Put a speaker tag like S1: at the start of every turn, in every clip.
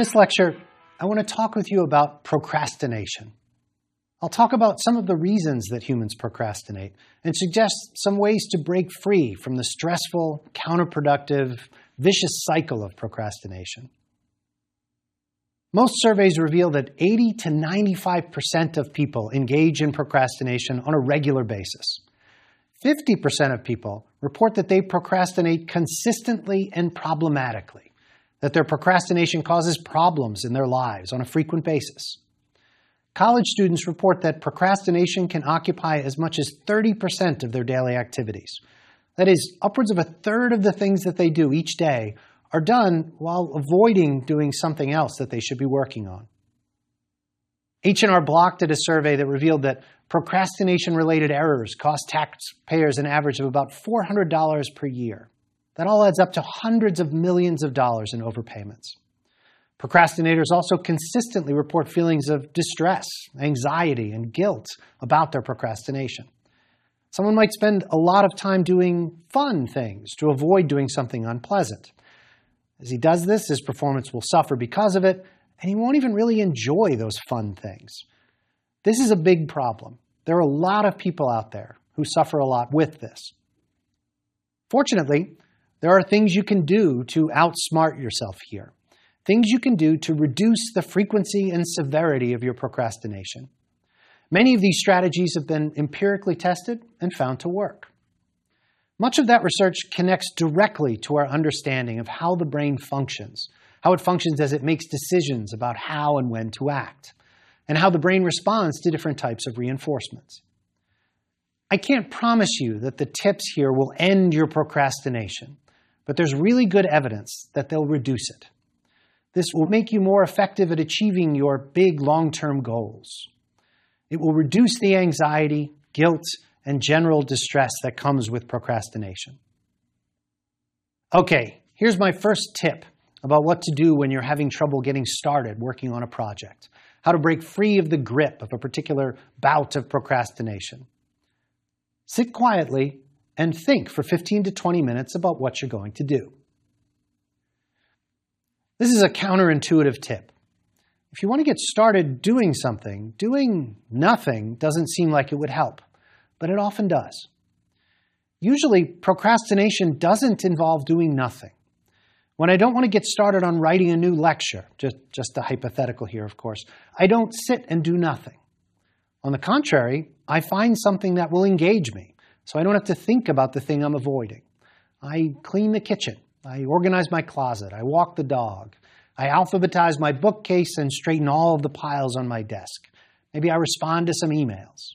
S1: In this lecture, I want to talk with you about procrastination. I'll talk about some of the reasons that humans procrastinate and suggest some ways to break free from the stressful, counterproductive, vicious cycle of procrastination. Most surveys reveal that 80 to 95% of people engage in procrastination on a regular basis. 50% of people report that they procrastinate consistently and problematically, that their procrastination causes problems in their lives on a frequent basis. College students report that procrastination can occupy as much as 30% of their daily activities. That is, upwards of a third of the things that they do each day are done while avoiding doing something else that they should be working on. H&R Block did a survey that revealed that procrastination-related errors cost taxpayers an average of about $400 per year. That all adds up to hundreds of millions of dollars in overpayments. Procrastinators also consistently report feelings of distress, anxiety, and guilt about their procrastination. Someone might spend a lot of time doing fun things to avoid doing something unpleasant. As he does this, his performance will suffer because of it, and he won't even really enjoy those fun things. This is a big problem. There are a lot of people out there who suffer a lot with this. Fortunately, there are things you can do to outsmart yourself here. Things you can do to reduce the frequency and severity of your procrastination. Many of these strategies have been empirically tested and found to work. Much of that research connects directly to our understanding of how the brain functions, how it functions as it makes decisions about how and when to act, and how the brain responds to different types of reinforcements. I can't promise you that the tips here will end your procrastination, but there's really good evidence that they'll reduce it. This will make you more effective at achieving your big long-term goals. It will reduce the anxiety, guilt, and general distress that comes with procrastination. Okay, here's my first tip about what to do when you're having trouble getting started working on a project, how to break free of the grip of a particular bout of procrastination. Sit quietly and think for 15 to 20 minutes about what you're going to do. This is a counterintuitive tip. If you want to get started doing something, doing nothing doesn't seem like it would help, but it often does. Usually, procrastination doesn't involve doing nothing. When I don't want to get started on writing a new lecture, just, just a hypothetical here, of course, I don't sit and do nothing. On the contrary, I find something that will engage me, so I don't have to think about the thing I'm avoiding. I clean the kitchen. I organize my closet. I walk the dog. I alphabetize my bookcase and straighten all of the piles on my desk. Maybe I respond to some emails.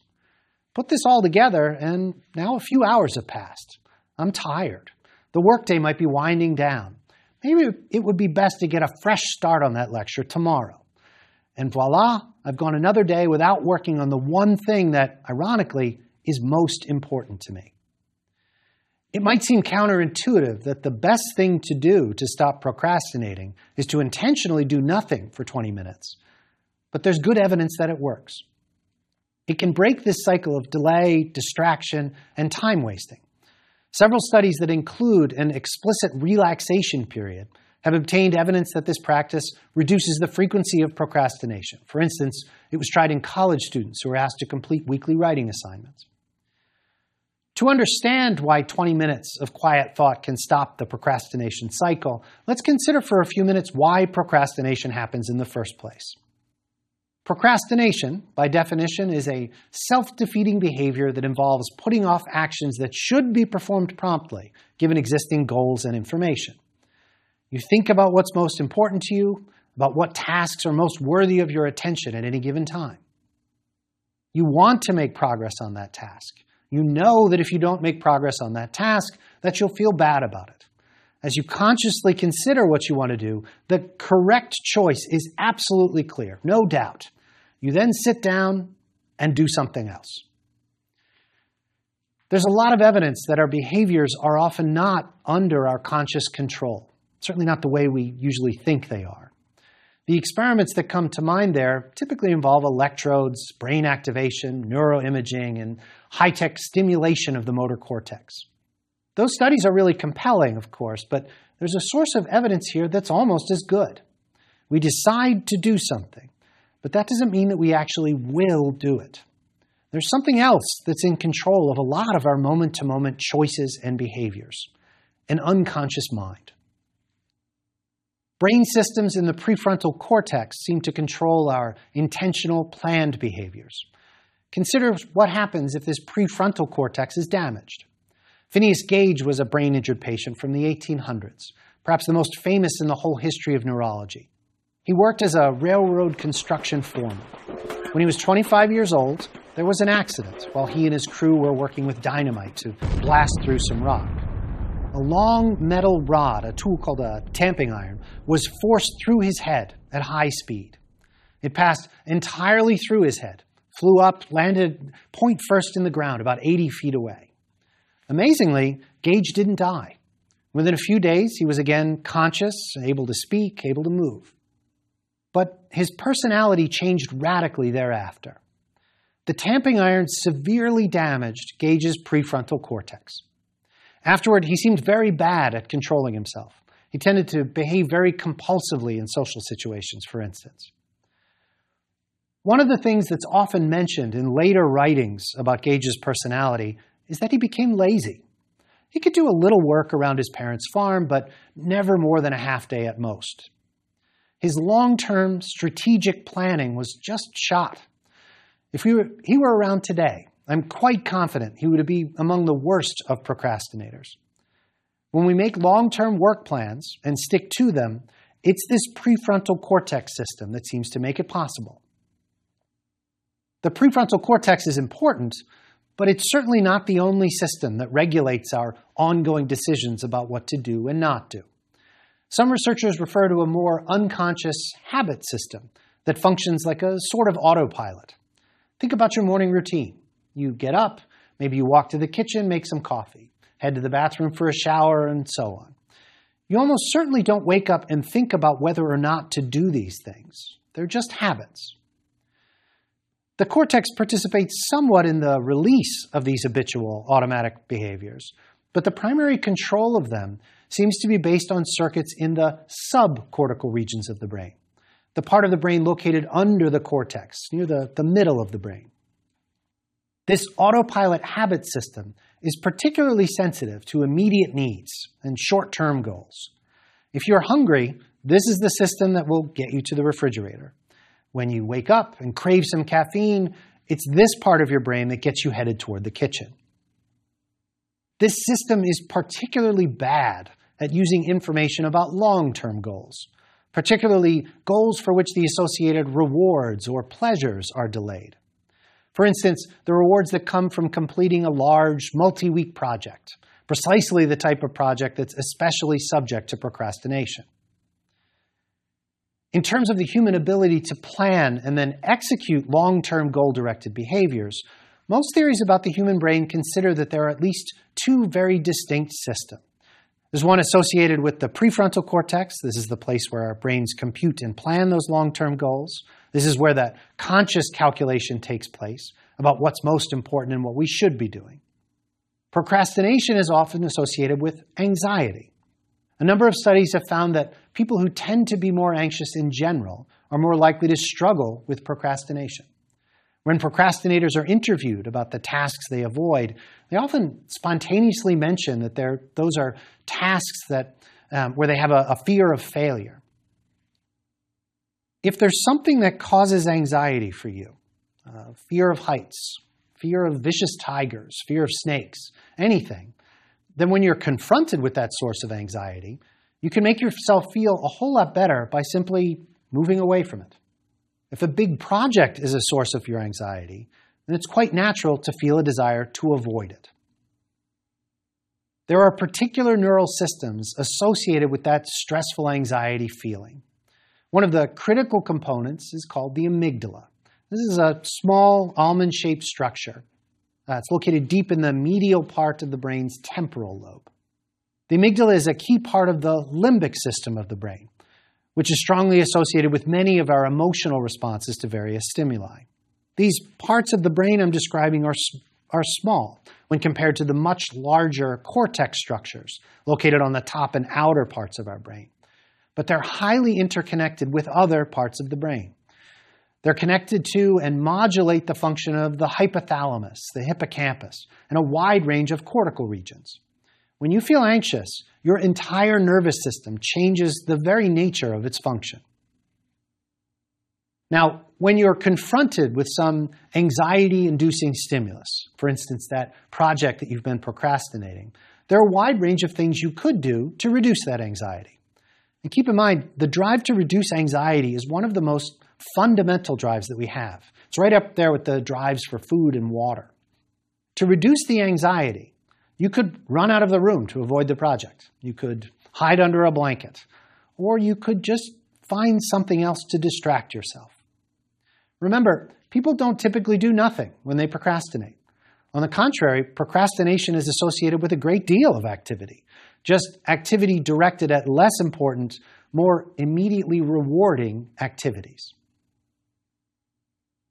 S1: Put this all together, and now a few hours have passed. I'm tired. The workday might be winding down. Maybe it would be best to get a fresh start on that lecture tomorrow. And voila, I've gone another day without working on the one thing that, ironically, is most important to me. It might seem counterintuitive that the best thing to do to stop procrastinating is to intentionally do nothing for 20 minutes. But there's good evidence that it works. It can break this cycle of delay, distraction, and time wasting. Several studies that include an explicit relaxation period have obtained evidence that this practice reduces the frequency of procrastination. For instance, it was tried in college students who were asked to complete weekly writing assignments. To understand why 20 minutes of quiet thought can stop the procrastination cycle, let's consider for a few minutes why procrastination happens in the first place. Procrastination, by definition, is a self-defeating behavior that involves putting off actions that should be performed promptly, given existing goals and information. You think about what's most important to you, about what tasks are most worthy of your attention at any given time. You want to make progress on that task. You know that if you don't make progress on that task, that you'll feel bad about it. As you consciously consider what you want to do, the correct choice is absolutely clear, no doubt. You then sit down and do something else. There's a lot of evidence that our behaviors are often not under our conscious control, certainly not the way we usually think they are. The experiments that come to mind there typically involve electrodes, brain activation, neuroimaging, and high-tech stimulation of the motor cortex. Those studies are really compelling, of course, but there's a source of evidence here that's almost as good. We decide to do something, but that doesn't mean that we actually will do it. There's something else that's in control of a lot of our moment to moment choices and behaviors an unconscious mind. Brain systems in the prefrontal cortex seem to control our intentional, planned behaviors. Consider what happens if this prefrontal cortex is damaged. Phineas Gage was a brain injured patient from the 1800s, perhaps the most famous in the whole history of neurology. He worked as a railroad construction foreman. When he was 25 years old, there was an accident while he and his crew were working with dynamite to blast through some rock. A long metal rod, a tool called a tamping iron, was forced through his head at high speed. It passed entirely through his head, flew up, landed point first in the ground, about 80 feet away. Amazingly, Gage didn't die. Within a few days, he was again conscious, able to speak, able to move. But his personality changed radically thereafter. The tamping iron severely damaged Gage's prefrontal cortex. Afterward, he seemed very bad at controlling himself. He tended to behave very compulsively in social situations, for instance. One of the things that's often mentioned in later writings about Gage's personality is that he became lazy. He could do a little work around his parents' farm, but never more than a half day at most. His long term strategic planning was just shot. If he were, he were around today, I'm quite confident he would be among the worst of procrastinators. When we make long term work plans and stick to them, it's this prefrontal cortex system that seems to make it possible. The prefrontal cortex is important, but it's certainly not the only system that regulates our ongoing decisions about what to do and not do. Some researchers refer to a more unconscious habit system that functions like a sort of autopilot. Think about your morning routine. You get up, maybe you walk to the kitchen, make some coffee, head to the bathroom for a shower, and so on. You almost certainly don't wake up and think about whether or not to do these things. They're just habits. The cortex participates somewhat in the release of these habitual automatic behaviors, but the primary control of them seems to be based on circuits in the subcortical regions of the brain, the part of the brain located under the cortex, near the, the middle of the brain. This autopilot habit system is particularly sensitive to immediate needs and short term goals. If you're hungry, this is the system that will get you to the refrigerator. When you wake up and crave some caffeine, it's this part of your brain that gets you headed toward the kitchen. This system is particularly bad at using information about long term goals, particularly goals for which the associated rewards or pleasures are delayed. For instance, the rewards that come from completing a large, multi week project, precisely the type of project that's especially subject to procrastination. In terms of the human ability to plan and then execute long term goal directed behaviors, most theories about the human brain consider that there are at least two very distinct systems. There's one associated with the prefrontal cortex. This is the place where our brains compute and plan those long term goals. This is where that conscious calculation takes place about what's most important and what we should be doing. Procrastination is often associated with anxiety. A number of studies have found that people who tend to be more anxious in general are more likely to struggle with procrastination. When procrastinators are interviewed about the tasks they avoid, they often spontaneously mention that those are tasks that, um, where they have a, a fear of failure. If there's something that causes anxiety for you, uh, fear of heights, fear of vicious tigers, fear of snakes, anything, then when you're confronted with that source of anxiety, you can make yourself feel a whole lot better by simply moving away from it. If a big project is a source of your anxiety, then it's quite natural to feel a desire to avoid it. There are particular neural systems associated with that stressful anxiety feeling. One of the critical components is called the amygdala. This is a small almond shaped structure. Uh, it's located deep in the medial part of the brain's temporal lobe. The amygdala is a key part of the limbic system of the brain which is strongly associated with many of our emotional responses to various stimuli. These parts of the brain I'm describing are, are small when compared to the much larger cortex structures located on the top and outer parts of our brain. but they're highly interconnected with other parts of the brain. They're connected to and modulate the function of the hypothalamus, the hippocampus, and a wide range of cortical regions. When you feel anxious, your entire nervous system changes the very nature of its function. Now, when you're confronted with some anxiety inducing stimulus, for instance, that project that you've been procrastinating, there are a wide range of things you could do to reduce that anxiety. And keep in mind, the drive to reduce anxiety is one of the most fundamental drives that we have. It's right up there with the drives for food and water. To reduce the anxiety, you could run out of the room to avoid the project. You could hide under a blanket. Or you could just find something else to distract yourself. Remember, people don't typically do nothing when they procrastinate. On the contrary, procrastination is associated with a great deal of activity, just activity directed at less important, more immediately rewarding activities.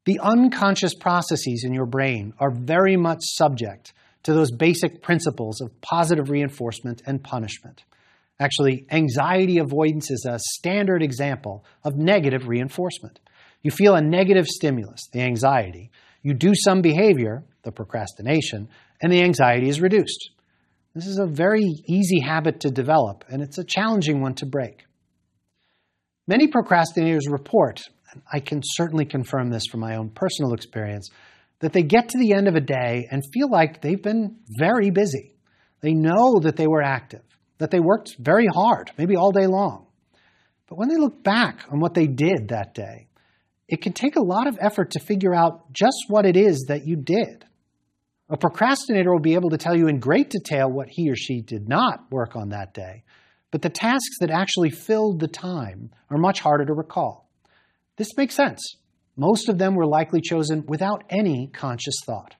S1: The unconscious processes in your brain are very much subject to those basic principles of positive reinforcement and punishment. Actually, anxiety avoidance is a standard example of negative reinforcement. You feel a negative stimulus, the anxiety. You do some behavior, the procrastination, and the anxiety is reduced. This is a very easy habit to develop, and it's a challenging one to break. Many procrastinators report, I can certainly confirm this from my own personal experience, that they get to the end of a day and feel like they've been very busy. They know that they were active, that they worked very hard, maybe all day long. But when they look back on what they did that day, it can take a lot of effort to figure out just what it is that you did. A procrastinator will be able to tell you in great detail what he or she did not work on that day, but the tasks that actually filled the time are much harder to recall. This makes sense. Most of them were likely chosen without any conscious thought.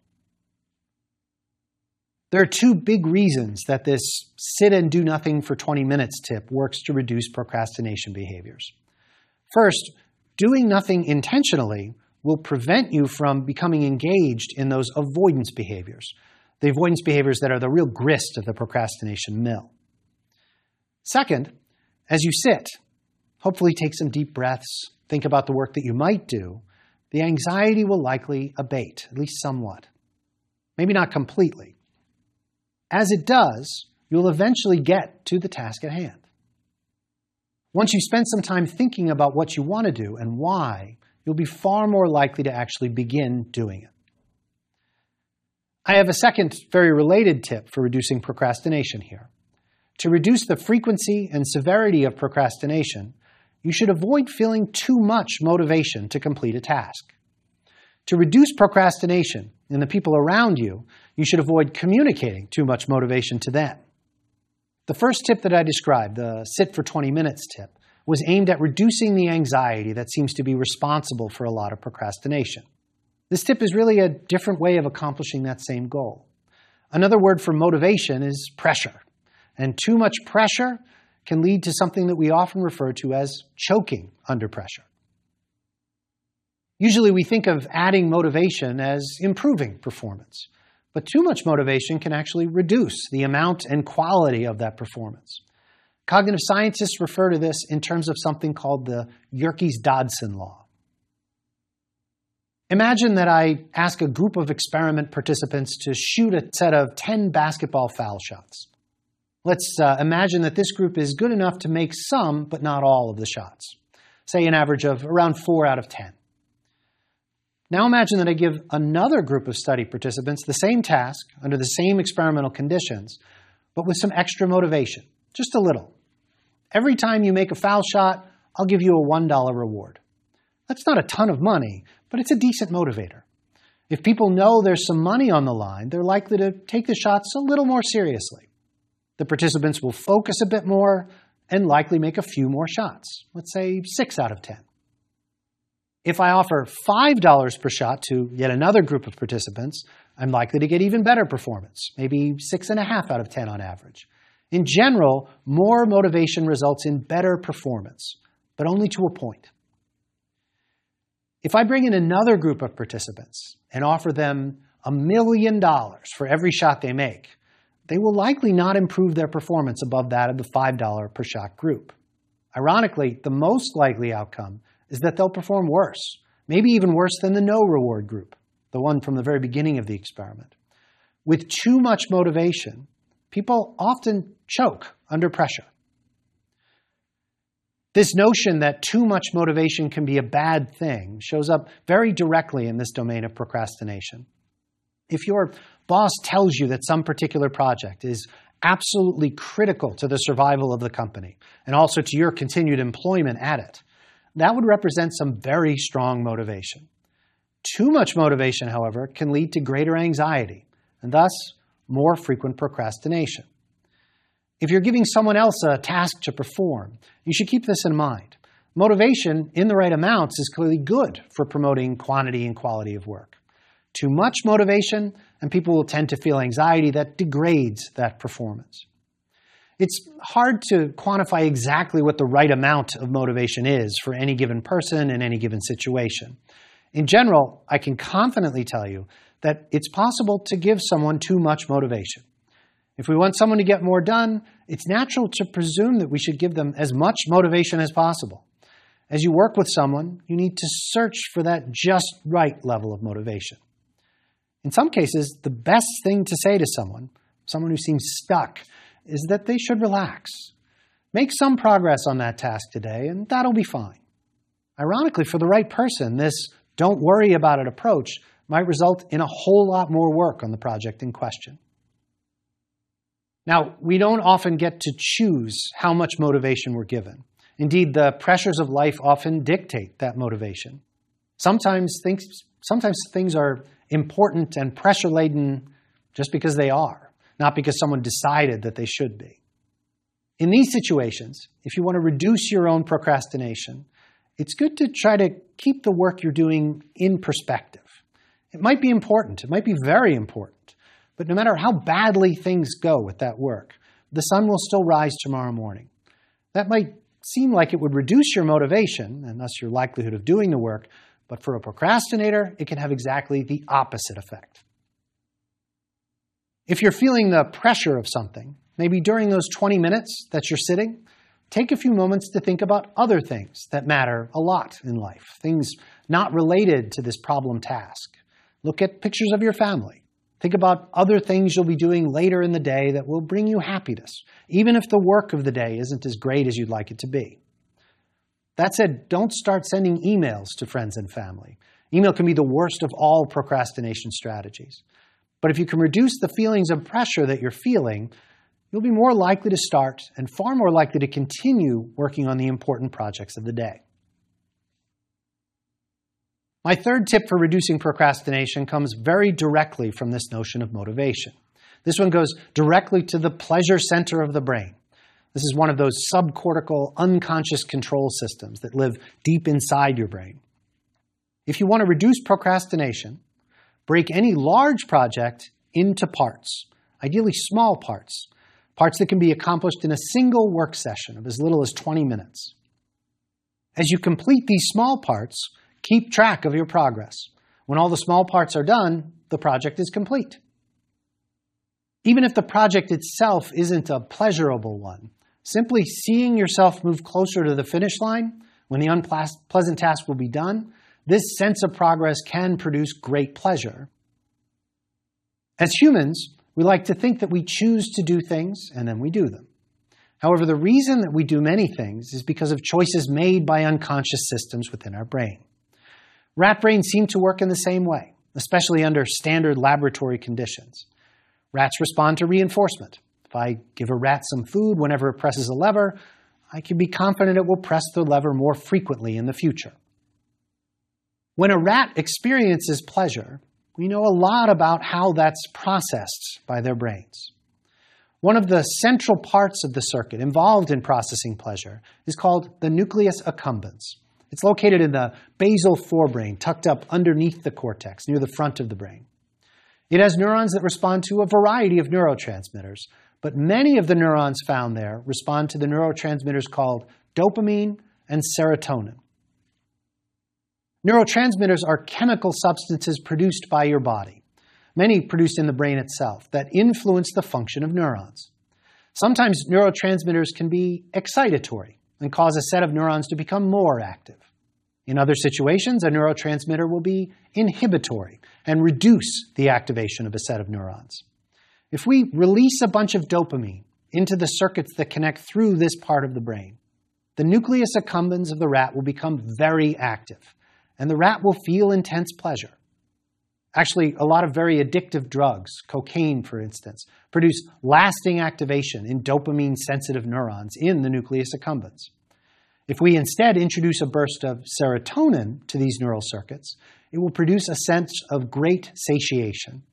S1: There are two big reasons that this sit and do nothing for 20 minutes tip works to reduce procrastination behaviors. First, doing nothing intentionally will prevent you from becoming engaged in those avoidance behaviors, the avoidance behaviors that are the real grist of the procrastination mill. Second, as you sit, hopefully take some deep breaths, think about the work that you might do, the anxiety will likely abate, at least somewhat. Maybe not completely. As it does, you'll eventually get to the task at hand. Once you spend some time thinking about what you want to do and why, you'll be far more likely to actually begin doing it. I have a second very related tip for reducing procrastination here. To reduce the frequency and severity of procrastination, you should avoid feeling too much motivation to complete a task. To reduce procrastination in the people around you, you should avoid communicating too much motivation to them. The first tip that I described, the sit for 20 minutes tip, was aimed at reducing the anxiety that seems to be responsible for a lot of procrastination. This tip is really a different way of accomplishing that same goal. Another word for motivation is pressure. And too much pressure can lead to something that we often refer to as choking under pressure. Usually we think of adding motivation as improving performance. But too much motivation can actually reduce the amount and quality of that performance. Cognitive scientists refer to this in terms of something called the Yerkes-Dodson law. Imagine that I ask a group of experiment participants to shoot a set of 10 basketball foul shots. Let's uh, imagine that this group is good enough to make some, but not all of the shots. Say an average of around 4 out of 10. Now imagine that I give another group of study participants the same task under the same experimental conditions, but with some extra motivation, just a little. Every time you make a foul shot, I'll give you a $1 reward. That's not a ton of money, but it's a decent motivator. If people know there's some money on the line, they're likely to take the shots a little more seriously. The participants will focus a bit more and likely make a few more shots, let's say 6 out of 10. If I offer $5 per shot to yet another group of participants, I'm likely to get even better performance, maybe 6.5 out of 10 on average. In general, more motivation results in better performance, but only to a point. If I bring in another group of participants and offer them a million dollars for every shot they make, they will likely not improve their performance above that of the $5 per shot group. Ironically, the most likely outcome is that they'll perform worse, maybe even worse than the no reward group, the one from the very beginning of the experiment. With too much motivation, people often choke under pressure. This notion that too much motivation can be a bad thing shows up very directly in this domain of procrastination. If your boss tells you that some particular project is absolutely critical to the survival of the company and also to your continued employment at it, that would represent some very strong motivation. Too much motivation, however, can lead to greater anxiety and thus more frequent procrastination. If you're giving someone else a task to perform, you should keep this in mind. Motivation in the right amounts is clearly good for promoting quantity and quality of work. Too much motivation, and people will tend to feel anxiety that degrades that performance. It's hard to quantify exactly what the right amount of motivation is for any given person in any given situation. In general, I can confidently tell you that it's possible to give someone too much motivation. If we want someone to get more done, it's natural to presume that we should give them as much motivation as possible. As you work with someone, you need to search for that just right level of motivation. In some cases, the best thing to say to someone, someone who seems stuck, is that they should relax. Make some progress on that task today, and that'll be fine. Ironically, for the right person, this don't worry about it approach might result in a whole lot more work on the project in question. Now, we don't often get to choose how much motivation we're given. Indeed, the pressures of life often dictate that motivation. Sometimes things, sometimes things are important and pressure laden just because they are, not because someone decided that they should be. In these situations, if you want to reduce your own procrastination, it's good to try to keep the work you're doing in perspective. It might be important, it might be very important, but no matter how badly things go with that work, the sun will still rise tomorrow morning. That might seem like it would reduce your motivation and thus your likelihood of doing the work, but for a procrastinator, it can have exactly the opposite effect. If you're feeling the pressure of something, maybe during those 20 minutes that you're sitting, take a few moments to think about other things that matter a lot in life, things not related to this problem task. Look at pictures of your family. Think about other things you'll be doing later in the day that will bring you happiness, even if the work of the day isn't as great as you'd like it to be. That said, don't start sending emails to friends and family. Email can be the worst of all procrastination strategies. But if you can reduce the feelings of pressure that you're feeling, you'll be more likely to start and far more likely to continue working on the important projects of the day. My third tip for reducing procrastination comes very directly from this notion of motivation. This one goes directly to the pleasure center of the brain. This is one of those subcortical unconscious control systems that live deep inside your brain. If you want to reduce procrastination, break any large project into parts, ideally small parts, parts that can be accomplished in a single work session of as little as 20 minutes. As you complete these small parts, Keep track of your progress. When all the small parts are done, the project is complete. Even if the project itself isn't a pleasurable one, simply seeing yourself move closer to the finish line when the unpleasant task will be done, this sense of progress can produce great pleasure. As humans, we like to think that we choose to do things and then we do them. However, the reason that we do many things is because of choices made by unconscious systems within our brain. Rat brains seem to work in the same way, especially under standard laboratory conditions. Rats respond to reinforcement. If I give a rat some food whenever it presses a lever, I can be confident it will press the lever more frequently in the future. When a rat experiences pleasure, we know a lot about how that's processed by their brains. One of the central parts of the circuit involved in processing pleasure is called the nucleus accumbens. It's located in the basal forebrain, tucked up underneath the cortex, near the front of the brain. It has neurons that respond to a variety of neurotransmitters, but many of the neurons found there respond to the neurotransmitters called dopamine and serotonin. Neurotransmitters are chemical substances produced by your body, many produced in the brain itself, that influence the function of neurons. Sometimes neurotransmitters can be excitatory, and cause a set of neurons to become more active. In other situations, a neurotransmitter will be inhibitory and reduce the activation of a set of neurons. If we release a bunch of dopamine into the circuits that connect through this part of the brain, the nucleus accumbens of the rat will become very active, and the rat will feel intense pleasure. Actually, a lot of very addictive drugs, cocaine for instance, produce lasting activation in dopamine sensitive neurons in the nucleus accumbens. If we instead introduce a burst of serotonin to these neural circuits, it will produce a sense of great satiation.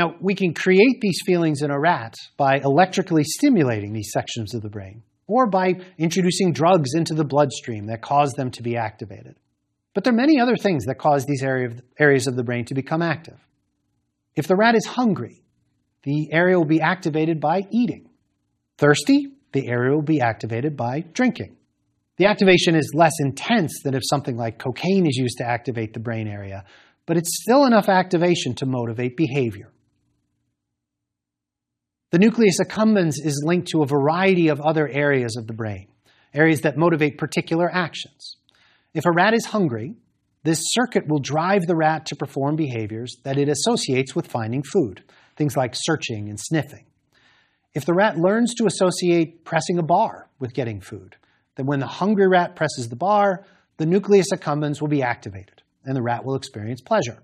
S1: Now, we can create these feelings in a rat by electrically stimulating these sections of the brain, or by introducing drugs into the bloodstream that cause them to be activated. But there are many other things that cause these areas of the brain to become active. If the rat is hungry, the area will be activated by eating. Thirsty, the area will be activated by drinking. The activation is less intense than if something like cocaine is used to activate the brain area, but it's still enough activation to motivate behavior. The nucleus accumbens is linked to a variety of other areas of the brain, areas that motivate particular actions. If a rat is hungry, this circuit will drive the rat to perform behaviors that it associates with finding food, things like searching and sniffing. If the rat learns to associate pressing a bar with getting food, then when the hungry rat presses the bar, the nucleus accumbens will be activated, and the rat will experience pleasure.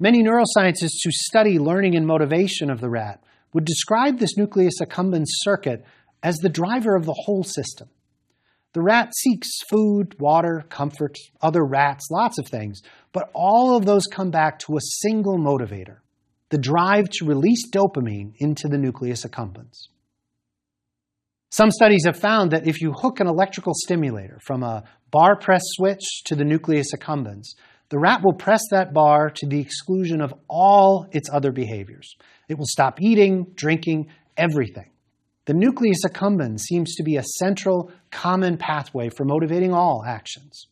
S1: Many neuroscientists who study learning and motivation of the rat would describe this nucleus accumbens circuit as the driver of the whole system. The rat seeks food, water, comfort, other rats, lots of things, but all of those come back to a single motivator the drive to release dopamine into the nucleus accumbens. Some studies have found that if you hook an electrical stimulator from a bar press switch to the nucleus accumbens, the rat will press that bar to the exclusion of all its other behaviors. It will stop eating, drinking, everything. The nucleus accumbens seems to be a central, common pathway for motivating all actions.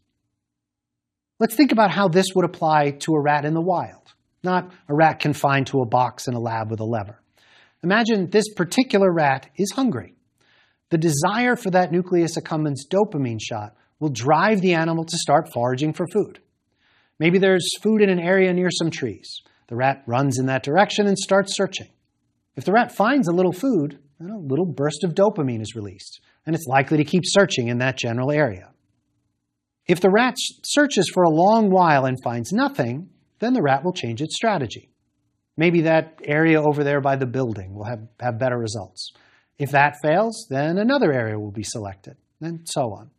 S1: Let's think about how this would apply to a rat in the wild, not a rat confined to a box in a lab with a lever. Imagine this particular rat is hungry. The desire for that nucleus accumbens dopamine shot will drive the animal to start foraging for food. Maybe there's food in an area near some trees. The rat runs in that direction and starts searching. If the rat finds a little food, then a little burst of dopamine is released, and it's likely to keep searching in that general area. If the rat searches for a long while and finds nothing, then the rat will change its strategy. Maybe that area over there by the building will have, have better results. If that fails, then another area will be selected, and so on.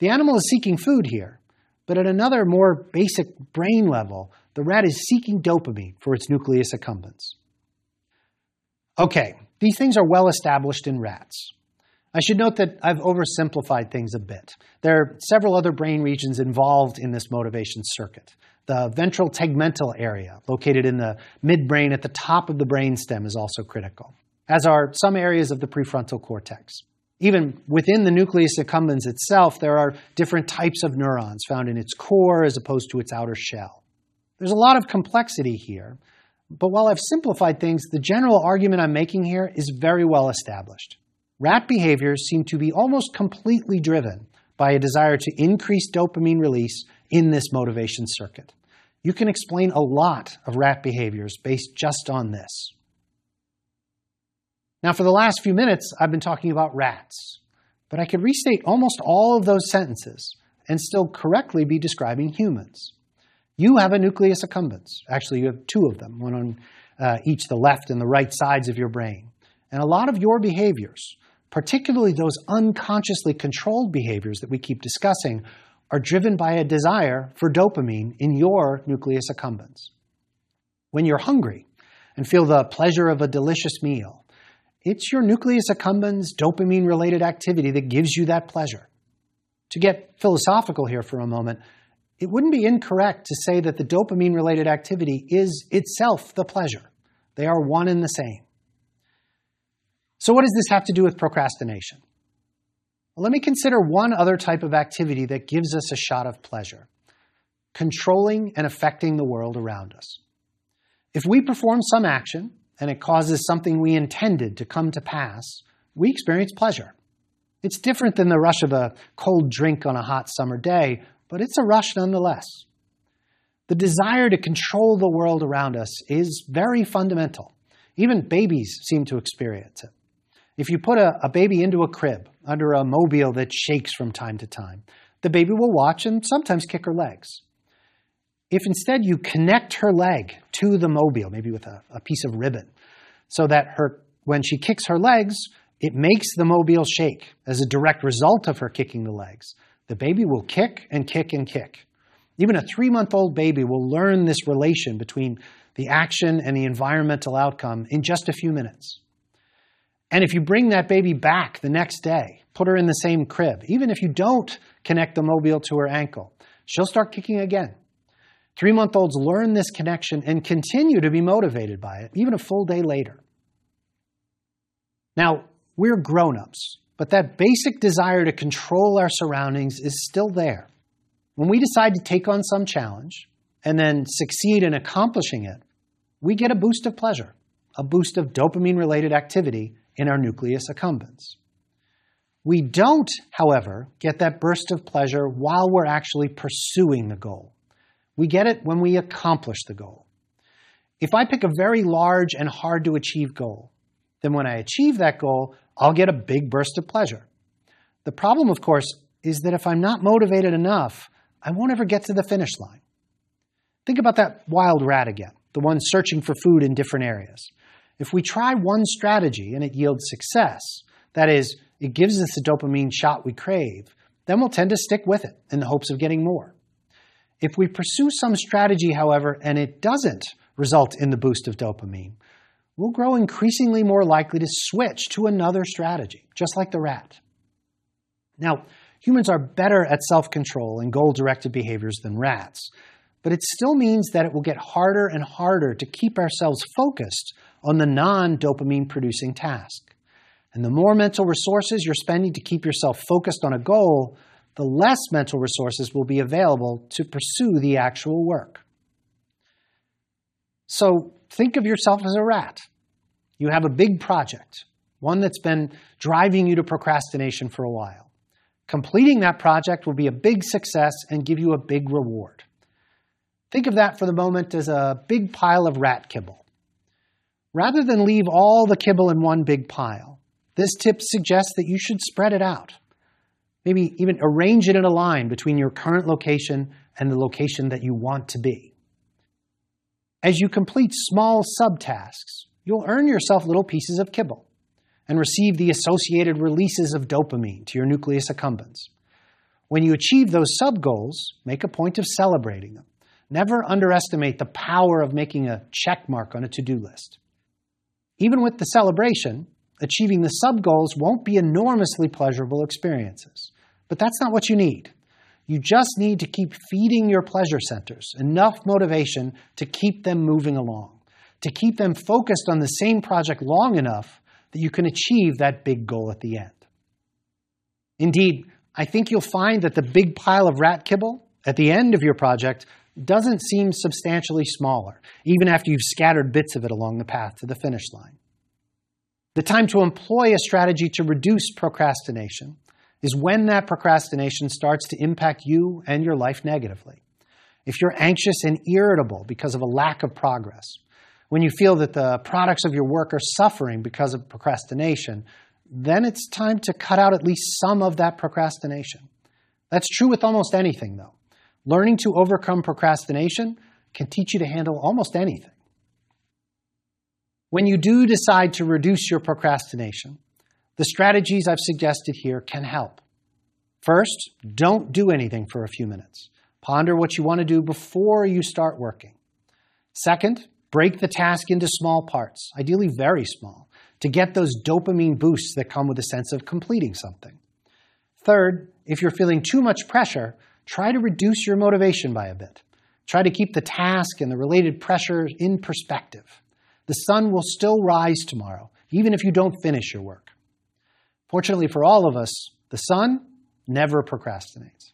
S1: The animal is seeking food here, but at another more basic brain level, the rat is seeking dopamine for its nucleus accumbens. Okay, these things are well established in rats. I should note that I've oversimplified things a bit. There are several other brain regions involved in this motivation circuit. The ventral tegmental area, located in the midbrain at the top of the brainstem, is also critical, as are some areas of the prefrontal cortex. Even within the nucleus accumbens itself, there are different types of neurons found in its core as opposed to its outer shell. There's a lot of complexity here, but while I've simplified things, the general argument I'm making here is very well established. Rat behaviors seem to be almost completely driven by a desire to increase dopamine release in this motivation circuit. You can explain a lot of rat behaviors based just on this. Now, for the last few minutes, I've been talking about rats, but I could restate almost all of those sentences and still correctly be describing humans. You have a nucleus accumbens. Actually, you have two of them, one on uh, each the left and the right sides of your brain. And a lot of your behaviors, particularly those unconsciously controlled behaviors that we keep discussing, are driven by a desire for dopamine in your nucleus accumbens. When you're hungry and feel the pleasure of a delicious meal, it's your nucleus accumbens dopamine related activity that gives you that pleasure. To get philosophical here for a moment, it wouldn't be incorrect to say that the dopamine related activity is itself the pleasure. They are one and the same. So, what does this have to do with procrastination? Well, let me consider one other type of activity that gives us a shot of pleasure controlling and affecting the world around us. If we perform some action and it causes something we intended to come to pass, we experience pleasure. It's different than the rush of a cold drink on a hot summer day, but it's a rush nonetheless. The desire to control the world around us is very fundamental. Even babies seem to experience it. If you put a, a, baby into a crib under a mobile that shakes from time to time, the baby will watch and sometimes kick her legs. If instead you connect her leg to the mobile, maybe with a, a piece of ribbon, so that her, when she kicks her legs, it makes the mobile shake as a direct result of her kicking the legs. The baby will kick and kick and kick. Even a three month old baby will learn this relation between the action and the environmental outcome in just a few minutes. And if you bring that baby back the next day, put her in the same crib, even if you don't connect the mobile to her ankle, she'll start kicking again. Three month olds learn this connection and continue to be motivated by it, even a full day later. Now, we're grown ups, but that basic desire to control our surroundings is still there. When we decide to take on some challenge and then succeed in accomplishing it, we get a boost of pleasure, a boost of dopamine related activity in our nucleus accumbens. We don't, however, get that burst of pleasure while we're actually pursuing the goal. We get it when we accomplish the goal. If I pick a very large and hard to achieve goal, then when I achieve that goal, I'll get a big burst of pleasure. The problem, of course, is that if I'm not motivated enough, I won't ever get to the finish line. Think about that wild rat again, the one searching for food in different areas. If we try one strategy and it yields success, that is, it gives us the dopamine shot we crave, then we'll tend to stick with it in the hopes of getting more. If we pursue some strategy, however, and it doesn't result in the boost of dopamine, we'll grow increasingly more likely to switch to another strategy, just like the rat. Now, humans are better at self control and goal directed behaviors than rats, but it still means that it will get harder and harder to keep ourselves focused on the non dopamine producing task. And the more mental resources you're spending to keep yourself focused on a goal, the less mental resources will be available to pursue the actual work. So think of yourself as a rat. You have a big project, one that's been driving you to procrastination for a while. Completing that project will be a big success and give you a big reward. Think of that for the moment as a big pile of rat kibble. Rather than leave all the kibble in one big pile, this tip suggests that you should spread it out. Maybe even arrange it in a line between your current location and the location that you want to be. As you complete small subtasks, you'll earn yourself little pieces of kibble and receive the associated releases of dopamine to your nucleus accumbens. When you achieve those sub goals, make a point of celebrating them. Never underestimate the power of making a check mark on a to do list. Even with the celebration, achieving the sub goals won't be enormously pleasurable experiences. But that's not what you need. You just need to keep feeding your pleasure centers enough motivation to keep them moving along, to keep them focused on the same project long enough that you can achieve that big goal at the end. Indeed, I think you'll find that the big pile of rat kibble at the end of your project doesn't seem substantially smaller, even after you've scattered bits of it along the path to the finish line. The time to employ a strategy to reduce procrastination is when that procrastination starts to impact you and your life negatively. If you're anxious and irritable because of a lack of progress, when you feel that the products of your work are suffering because of procrastination, then it's time to cut out at least some of that procrastination. That's true with almost anything, though. Learning to overcome procrastination can teach you to handle almost anything. When you do decide to reduce your procrastination, the strategies I've suggested here can help. First, don't do anything for a few minutes. Ponder what you want to do before you start working. Second, break the task into small parts, ideally very small, to get those dopamine boosts that come with a sense of completing something. Third, if you're feeling too much pressure, try to reduce your motivation by a bit. Try to keep the task and the related pressure in perspective. The sun will still rise tomorrow, even if you don't finish your work. Fortunately for all of us, the sun never procrastinates.